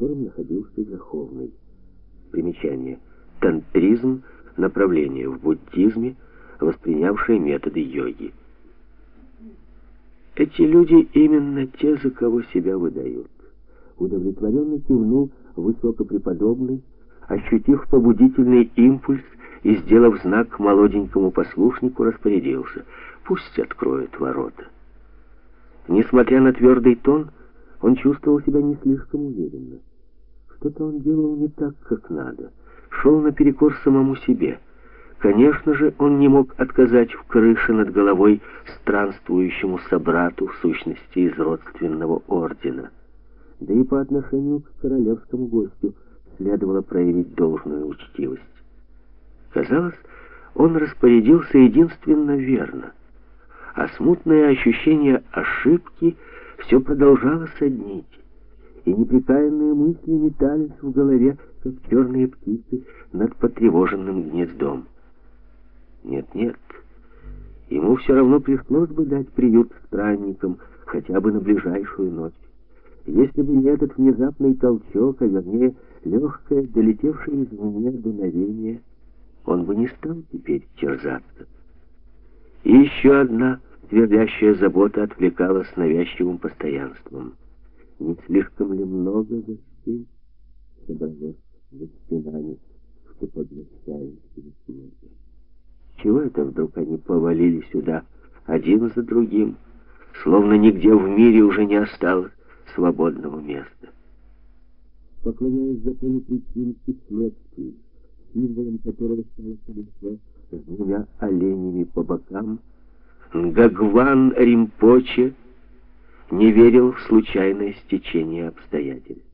которым находился Верховный. Примечание. Тантризм — направление в буддизме, воспринявшее методы йоги. Эти люди именно те, за кого себя выдают. Удовлетворенно кивнул высокопреподобный, ощутив побудительный импульс и, сделав знак молоденькому послушнику, распорядился. Пусть откроют ворота. Несмотря на твердый тон, он чувствовал себя не слишком уверенно. Что-то он делал не так, как надо. Шел наперекор самому себе. Конечно же, он не мог отказать в крыше над головой странствующему собрату, в сущности, из родственного ордена. Да и по отношению к королевскому гостю следовало проявить должную учтивость. Казалось, он распорядился единственно верно, а смутное ощущение ошибки все продолжало соднить, и неприкаянные мысли метались в голове, как черные птицы над потревоженным гнездом. Нет-нет, ему все равно пришлось бы дать приют странникам хотя бы на ближайшую ночь. Если бы не этот внезапный толчок, а вернее легкое, долетевшее извне дуновение, он бы не стал теперь терзаться. И еще одна твердящая забота отвлекала с навязчивым постоянством. Не слишком ли много гостей за стенами, что поглощают сегодня? Чего это вдруг они повалили сюда один за другим, словно нигде в мире уже не осталось свободного места? Поклоняясь закону причин и следствий, символом которого стало колесо с двумя оленями по бокам, Гагван Римпоче не верил в случайное стечение обстоятельств.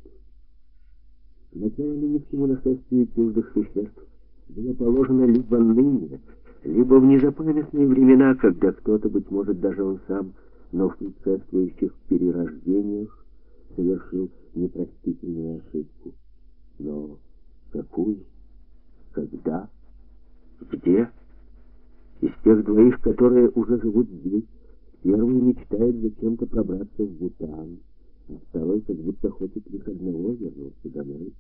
Начало нынешнему нашествию чуждых существ было положено либо ныне, либо в незапамятные времена, когда кто-то, быть может, даже он сам, но в предшествующих перерождениях совершил непростительную ошибку. Но какую? Когда? Где? Из тех двоих, которые уже живут здесь, первый мечтает зачем-то пробраться в Бутан, а второй как будто хочет лишь одного вернуться домой.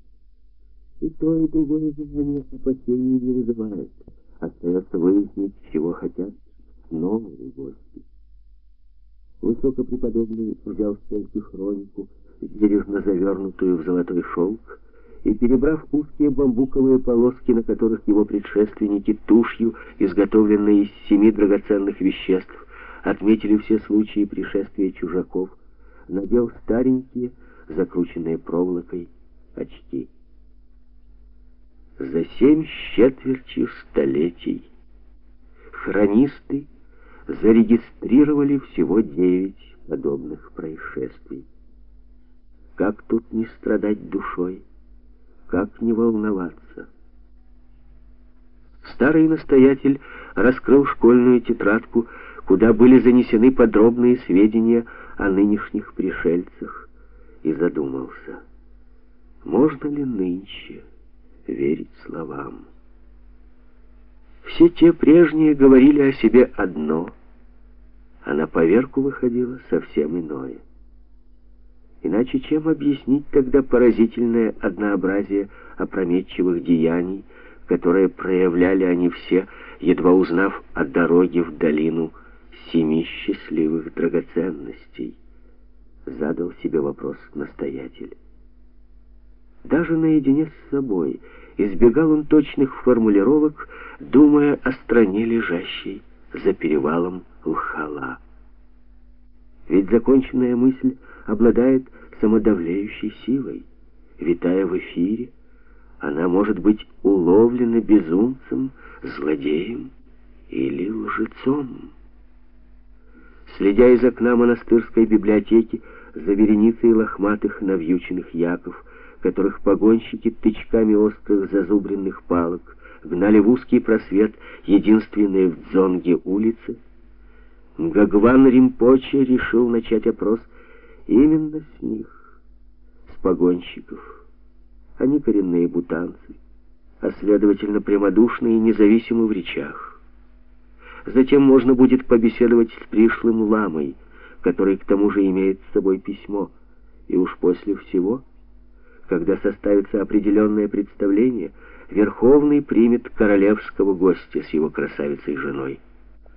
И то, и другое желание опасений не вызывает. Остается выяснить, чего хотят новые гости. Высокопреподобный взял с полки хронику, бережно завернутую в золотой шелк, и, перебрав узкие бамбуковые полоски, на которых его предшественники тушью, изготовленные из семи драгоценных веществ, отметили все случаи пришествия чужаков, надел старенькие, закрученные проволокой, очки. За семь с четвертью столетий хронисты зарегистрировали всего девять подобных происшествий. Как тут не страдать душой? Как не волноваться? Старый настоятель раскрыл школьную тетрадку, куда были занесены подробные сведения о нынешних пришельцах, и задумался, можно ли нынче верить словам. Все те прежние говорили о себе одно, а на поверку выходило совсем иное. Иначе чем объяснить тогда поразительное однообразие опрометчивых деяний, которые проявляли они все, едва узнав о дороге в долину семи счастливых драгоценностей? Задал себе вопрос настоятель. Даже наедине с собой избегал он точных формулировок, думая о стране, лежащей за перевалом Лхала. Ведь законченная мысль обладает самодавляющей силой. Витая в эфире, она может быть уловлена безумцем, злодеем или лжецом. Следя из окна монастырской библиотеки за вереницей лохматых навьюченных яков, которых погонщики тычками острых зазубренных палок гнали в узкий просвет единственные в Дзонге улицы, Гагван Римпоче решил начать опрос именно с них, с погонщиков. Они коренные бутанцы, а следовательно прямодушные и независимы в речах. Затем можно будет побеседовать с пришлым ламой, который к тому же имеет с собой письмо, и уж после всего Когда составится определенное представление, Верховный примет королевского гостя с его красавицей женой.